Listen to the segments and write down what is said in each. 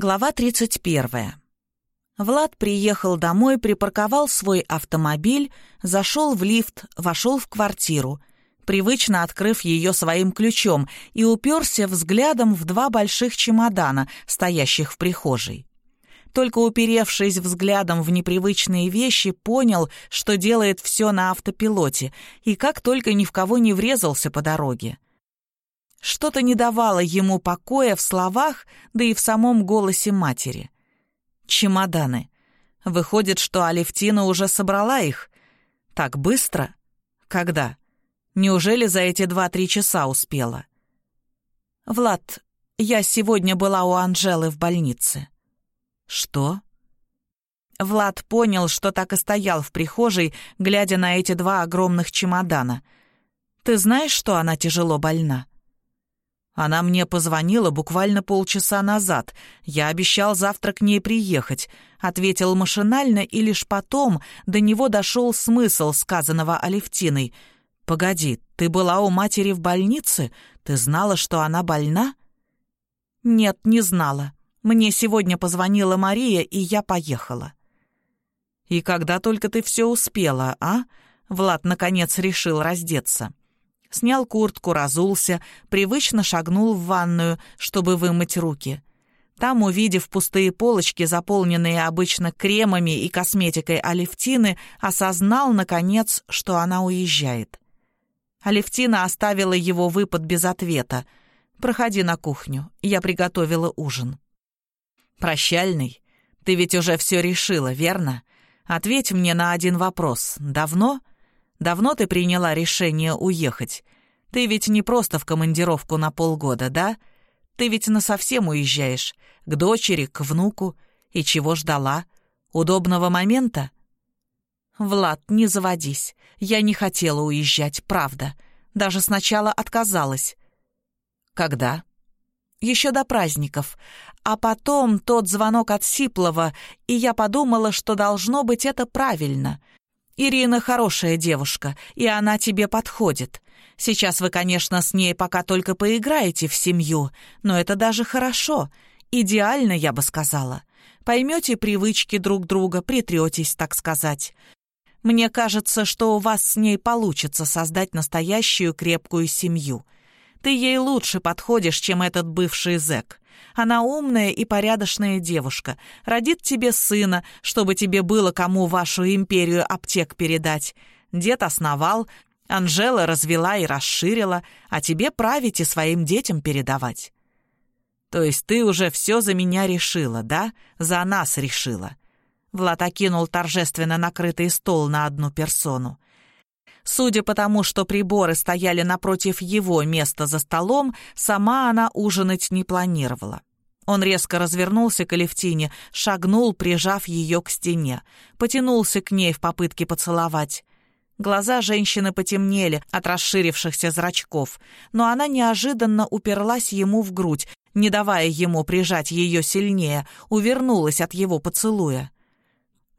Глава 31. Влад приехал домой, припарковал свой автомобиль, зашел в лифт, вошел в квартиру, привычно открыв ее своим ключом, и уперся взглядом в два больших чемодана, стоящих в прихожей. Только уперевшись взглядом в непривычные вещи, понял, что делает все на автопилоте, и как только ни в кого не врезался по дороге. Что-то не давало ему покоя в словах, да и в самом голосе матери. Чемоданы. Выходит, что Алевтина уже собрала их. Так быстро? Когда? Неужели за эти два-три часа успела? «Влад, я сегодня была у Анжелы в больнице». «Что?» Влад понял, что так и стоял в прихожей, глядя на эти два огромных чемодана. «Ты знаешь, что она тяжело больна?» Она мне позвонила буквально полчаса назад. Я обещал завтра к ней приехать. Ответил машинально, и лишь потом до него дошел смысл сказанного Алевтиной. «Погоди, ты была у матери в больнице? Ты знала, что она больна?» «Нет, не знала. Мне сегодня позвонила Мария, и я поехала». «И когда только ты все успела, а?» Влад, наконец, решил раздеться. Снял куртку, разулся, привычно шагнул в ванную, чтобы вымыть руки. Там, увидев пустые полочки, заполненные обычно кремами и косметикой Алевтины, осознал, наконец, что она уезжает. Алевтина оставила его выпад без ответа. «Проходи на кухню, я приготовила ужин». «Прощальный? Ты ведь уже все решила, верно? Ответь мне на один вопрос. Давно?» Давно ты приняла решение уехать? Ты ведь не просто в командировку на полгода, да? Ты ведь насовсем уезжаешь. К дочери, к внуку. И чего ждала? Удобного момента? Влад, не заводись. Я не хотела уезжать, правда. Даже сначала отказалась. Когда? Еще до праздников. А потом тот звонок от Сиплова, и я подумала, что должно быть это правильно — Ирина хорошая девушка, и она тебе подходит. Сейчас вы, конечно, с ней пока только поиграете в семью, но это даже хорошо. Идеально, я бы сказала. Поймете привычки друг друга, притретесь, так сказать. Мне кажется, что у вас с ней получится создать настоящую крепкую семью. Ты ей лучше подходишь, чем этот бывший зэк. Она умная и порядочная девушка. Родит тебе сына, чтобы тебе было кому вашу империю аптек передать. Дед основал, Анжела развела и расширила, а тебе править и своим детям передавать. То есть ты уже все за меня решила, да? За нас решила. Влад окинул торжественно накрытый стол на одну персону. Судя по тому, что приборы стояли напротив его места за столом, сама она ужинать не планировала. Он резко развернулся к Алевтине, шагнул, прижав ее к стене, потянулся к ней в попытке поцеловать. Глаза женщины потемнели от расширившихся зрачков, но она неожиданно уперлась ему в грудь, не давая ему прижать ее сильнее, увернулась от его поцелуя.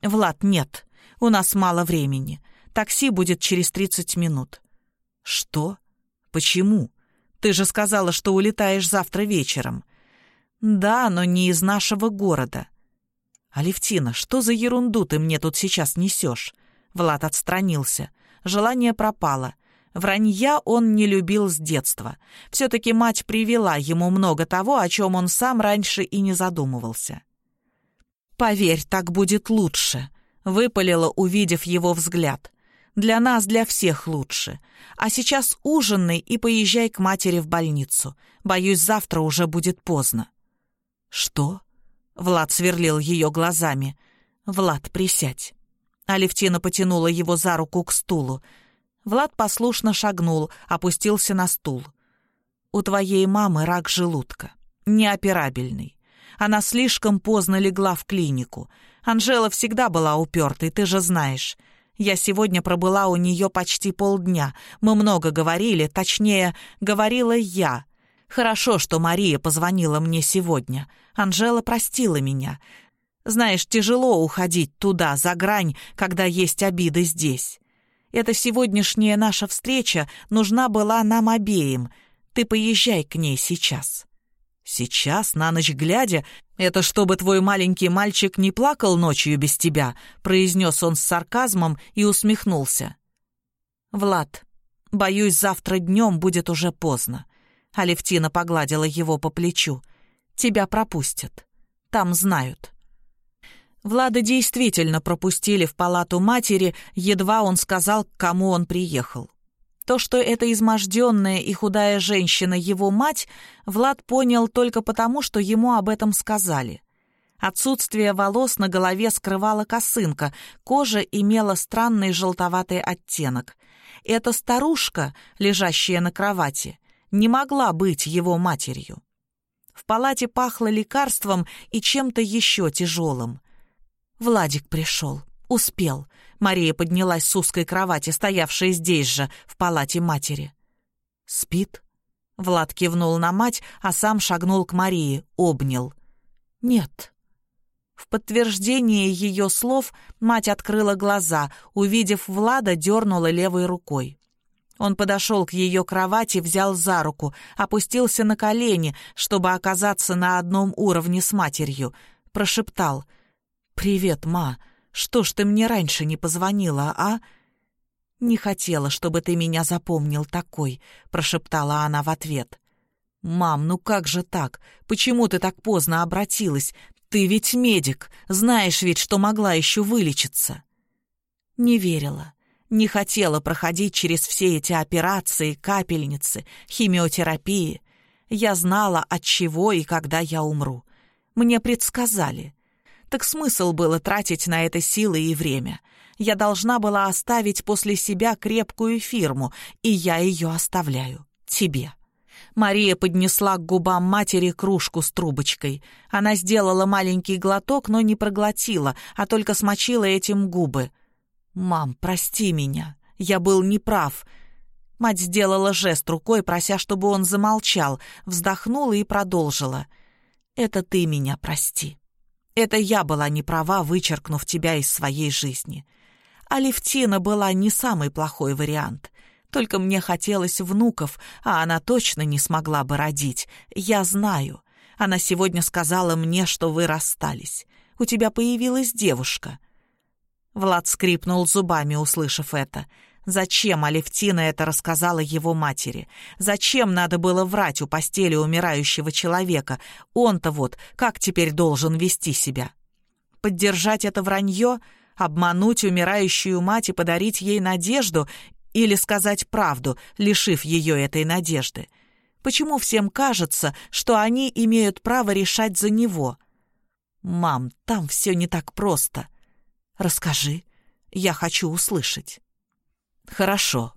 «Влад, нет, у нас мало времени. Такси будет через 30 минут». «Что? Почему? Ты же сказала, что улетаешь завтра вечером». «Да, но не из нашего города». «Алевтина, что за ерунду ты мне тут сейчас несешь?» Влад отстранился. Желание пропало. Вранья он не любил с детства. Все-таки мать привела ему много того, о чем он сам раньше и не задумывался. «Поверь, так будет лучше», — выпалила, увидев его взгляд. Для нас, для всех лучше. А сейчас ужинай и поезжай к матери в больницу. Боюсь, завтра уже будет поздно». «Что?» Влад сверлил ее глазами. «Влад, присядь». Алевтина потянула его за руку к стулу. Влад послушно шагнул, опустился на стул. «У твоей мамы рак желудка. Неоперабельный. Она слишком поздно легла в клинику. Анжела всегда была упертой, ты же знаешь. Я сегодня пробыла у нее почти полдня. Мы много говорили, точнее, говорила я. Хорошо, что Мария позвонила мне сегодня. Анжела простила меня. Знаешь, тяжело уходить туда, за грань, когда есть обиды здесь. Эта сегодняшняя наша встреча нужна была нам обеим. Ты поезжай к ней сейчас». «Сейчас, на ночь глядя, «Это чтобы твой маленький мальчик не плакал ночью без тебя», произнес он с сарказмом и усмехнулся. «Влад, боюсь, завтра днем будет уже поздно». Алевтина погладила его по плечу. «Тебя пропустят. Там знают». Влада действительно пропустили в палату матери, едва он сказал, к кому он приехал. То, что эта изможденная и худая женщина его мать, Влад понял только потому, что ему об этом сказали. Отсутствие волос на голове скрывала косынка, кожа имела странный желтоватый оттенок. Эта старушка, лежащая на кровати, не могла быть его матерью. В палате пахло лекарством и чем-то еще тяжелым. Владик пришел. Успел. Мария поднялась с узкой кровати, стоявшей здесь же, в палате матери. «Спит?» Влад кивнул на мать, а сам шагнул к Марии, обнял. «Нет». В подтверждение ее слов мать открыла глаза, увидев Влада, дернула левой рукой. Он подошел к ее кровати, взял за руку, опустился на колени, чтобы оказаться на одном уровне с матерью, прошептал «Привет, ма, что ж ты мне раньше не позвонила, а?» «Не хотела, чтобы ты меня запомнил такой», — прошептала она в ответ. «Мам, ну как же так? Почему ты так поздно обратилась? Ты ведь медик, знаешь ведь, что могла еще вылечиться». Не верила, не хотела проходить через все эти операции, капельницы, химиотерапии. Я знала, от чего и когда я умру. Мне предсказали. Так смысл было тратить на это силы и время. Я должна была оставить после себя крепкую фирму, и я ее оставляю. Тебе. Мария поднесла к губам матери кружку с трубочкой. Она сделала маленький глоток, но не проглотила, а только смочила этим губы. «Мам, прости меня. Я был неправ». Мать сделала жест рукой, прося, чтобы он замолчал, вздохнула и продолжила. «Это ты меня прости». Это я была не права, вычеркнув тебя из своей жизни. Алевтина была не самый плохой вариант. Только мне хотелось внуков, а она точно не смогла бы родить. Я знаю. Она сегодня сказала мне, что вы расстались. У тебя появилась девушка». Влад скрипнул зубами, услышав это. Зачем Алевтина это рассказала его матери? Зачем надо было врать у постели умирающего человека? Он-то вот как теперь должен вести себя? Поддержать это вранье? Обмануть умирающую мать и подарить ей надежду? Или сказать правду, лишив ее этой надежды? Почему всем кажется, что они имеют право решать за него? «Мам, там все не так просто. Расскажи, я хочу услышать». «Хорошо».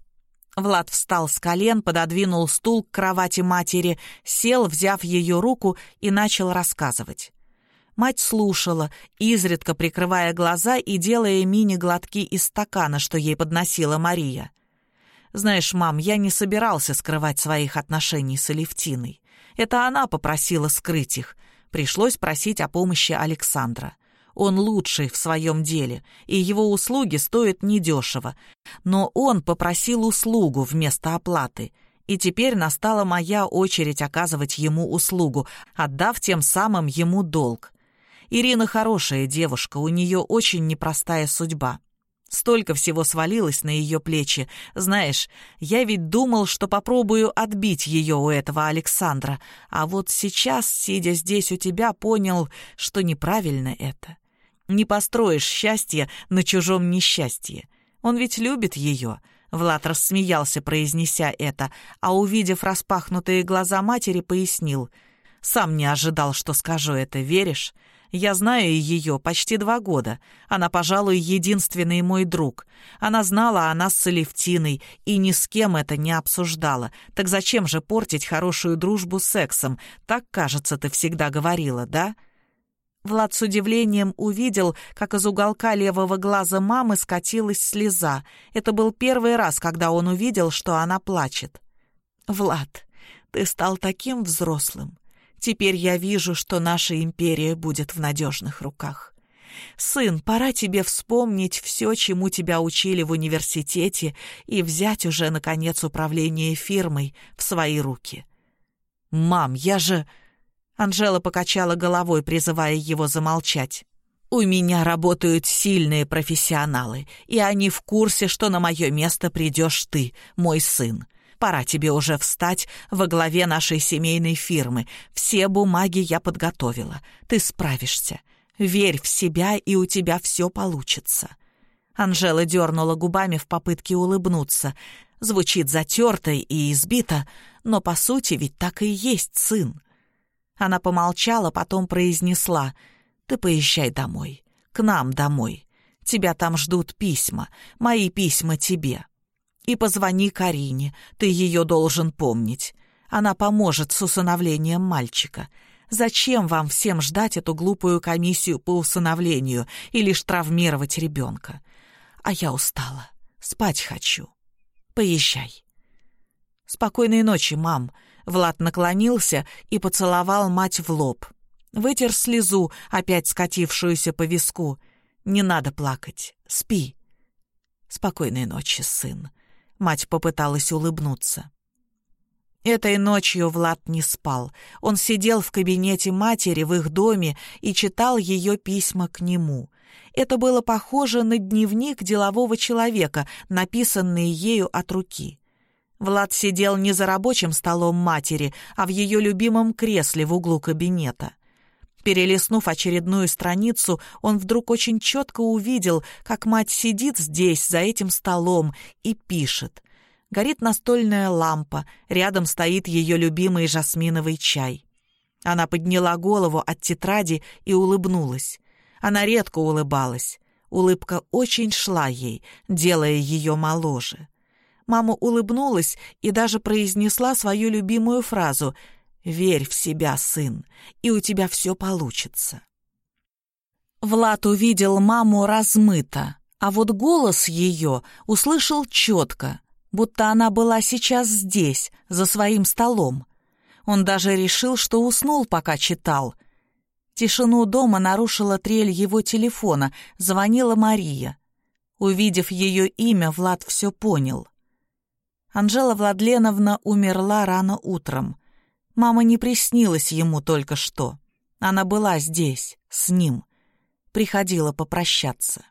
Влад встал с колен, пододвинул стул к кровати матери, сел, взяв ее руку, и начал рассказывать. Мать слушала, изредка прикрывая глаза и делая мини-глотки из стакана, что ей подносила Мария. «Знаешь, мам, я не собирался скрывать своих отношений с Алевтиной. Это она попросила скрыть их. Пришлось просить о помощи Александра. Он лучший в своем деле, и его услуги стоят недешево. Но он попросил услугу вместо оплаты, и теперь настала моя очередь оказывать ему услугу, отдав тем самым ему долг. Ирина хорошая девушка, у нее очень непростая судьба. Столько всего свалилось на ее плечи. Знаешь, я ведь думал, что попробую отбить ее у этого Александра, а вот сейчас, сидя здесь у тебя, понял, что неправильно это. Не построишь счастье на чужом несчастье. Он ведь любит ее». Влад рассмеялся, произнеся это, а, увидев распахнутые глаза матери, пояснил. «Сам не ожидал, что скажу это, веришь? Я знаю ее почти два года. Она, пожалуй, единственный мой друг. Она знала о нас с Алевтиной и ни с кем это не обсуждала. Так зачем же портить хорошую дружбу сексом? Так, кажется, ты всегда говорила, да?» Влад с удивлением увидел, как из уголка левого глаза мамы скатилась слеза. Это был первый раз, когда он увидел, что она плачет. «Влад, ты стал таким взрослым. Теперь я вижу, что наша империя будет в надежных руках. Сын, пора тебе вспомнить все, чему тебя учили в университете, и взять уже, наконец, управление фирмой в свои руки». «Мам, я же...» Анжела покачала головой, призывая его замолчать. «У меня работают сильные профессионалы, и они в курсе, что на мое место придешь ты, мой сын. Пора тебе уже встать во главе нашей семейной фирмы. Все бумаги я подготовила. Ты справишься. Верь в себя, и у тебя все получится». Анжела дернула губами в попытке улыбнуться. Звучит затертой и избито, но по сути ведь так и есть сын. Она помолчала, потом произнесла «Ты поезжай домой, к нам домой. Тебя там ждут письма, мои письма тебе. И позвони Карине, ты ее должен помнить. Она поможет с усыновлением мальчика. Зачем вам всем ждать эту глупую комиссию по усыновлению и лишь травмировать ребенка? А я устала, спать хочу. Поезжай. Спокойной ночи, мам. Влад наклонился и поцеловал мать в лоб. Вытер слезу, опять скатившуюся по виску. Не надо плакать. Спи. Спокойной ночи, сын. Мать попыталась улыбнуться. Этой ночью Влад не спал. Он сидел в кабинете матери в их доме и читал ее письма к нему. Это было похоже на дневник делового человека, написанный ею от руки. Влад сидел не за рабочим столом матери, а в ее любимом кресле в углу кабинета. Перелистнув очередную страницу, он вдруг очень четко увидел, как мать сидит здесь, за этим столом, и пишет. Горит настольная лампа, рядом стоит ее любимый жасминовый чай. Она подняла голову от тетради и улыбнулась. Она редко улыбалась. Улыбка очень шла ей, делая ее моложе. Мама улыбнулась и даже произнесла свою любимую фразу «Верь в себя, сын, и у тебя все получится». Влад увидел маму размыто, а вот голос ее услышал четко, будто она была сейчас здесь, за своим столом. Он даже решил, что уснул, пока читал — Тишину дома нарушила трель его телефона, звонила Мария. Увидев ее имя, Влад все понял. Анжела Владленовна умерла рано утром. Мама не приснилась ему только что. Она была здесь, с ним. Приходила попрощаться.